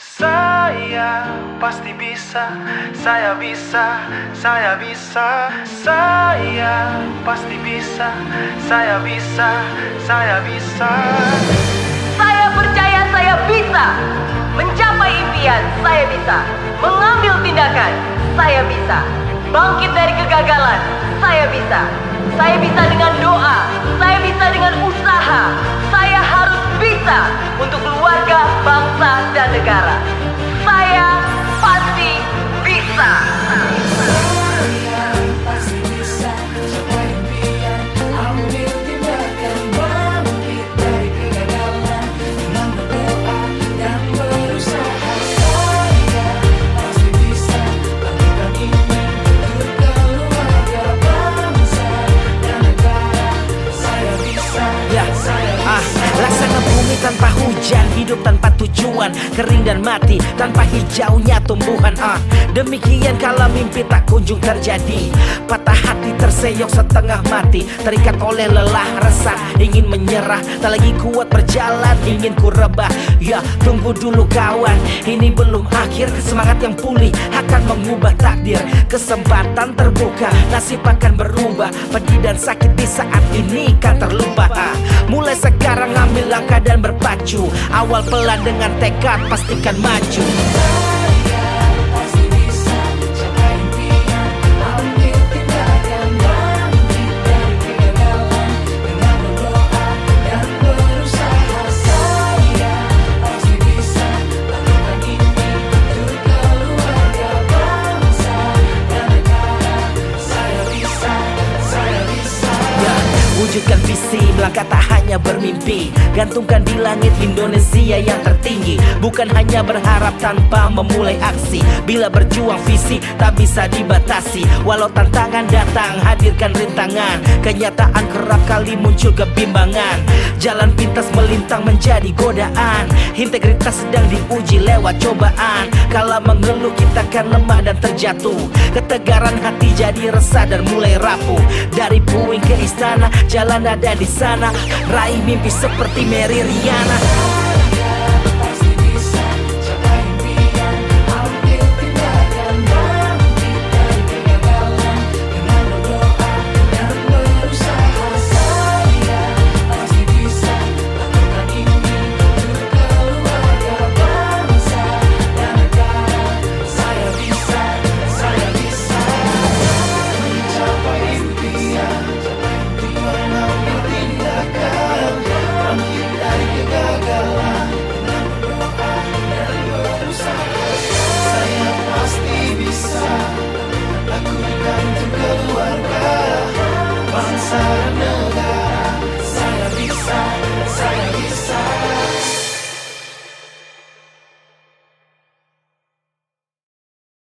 Saya pasti bisa, saya bisa, saya bisa, saya pasti bisa, saya bisa, saya bisa. Saya percaya saya bisa mencapai impian. Saya bisa mengambil tindakan. Saya bisa bangkit dari kegagalan. Saya bisa. Saya bisa dengan doa. Saya bisa ah, laksana bumi tanpa hujan, hidup tanpa tujuan, kering dan mati tanpa hijaunya tumbuhan. Ah, demikian kala mimpi tak kunjung terjadi, patah hati terseok setengah mati, terikat oleh lelah resah, ingin menyerah, tak lagi kuat berjalan, ingin ku rebah. Ya, tunggu dulu kawan, ini belum akhir, semangat yang pulih akan mengubah takdir, kesempatan terbuka, nasib akan berubah, pedih dan sakit di saat ini kan terlupa. Ah, mulai sekarang ambil langkah dan berpacu, awal pelan dengan tekad pastikan maju. Wujudkan visi, melangkah tak hanya bermimpi. Gantungkan di langit Indonesia yang tertinggi. Bukan hanya berharap tanpa memulai aksi. Bila berjuang visi tak bisa dibatasi. Walau tantangan datang, hadirkan rintangan. Kenyataan kerap kali muncul kebimbangan. Jalan pintas melintang menjadi godaan. Integritas sedang diuji lewat cobaan. Kala mengeluh kita kan lemah dan terjatuh. Ketegaran hati jadi resah dan mulai rapuh. Dari puing ke istana, jalan ada di sana. Raih mimpi seperti Mary Riana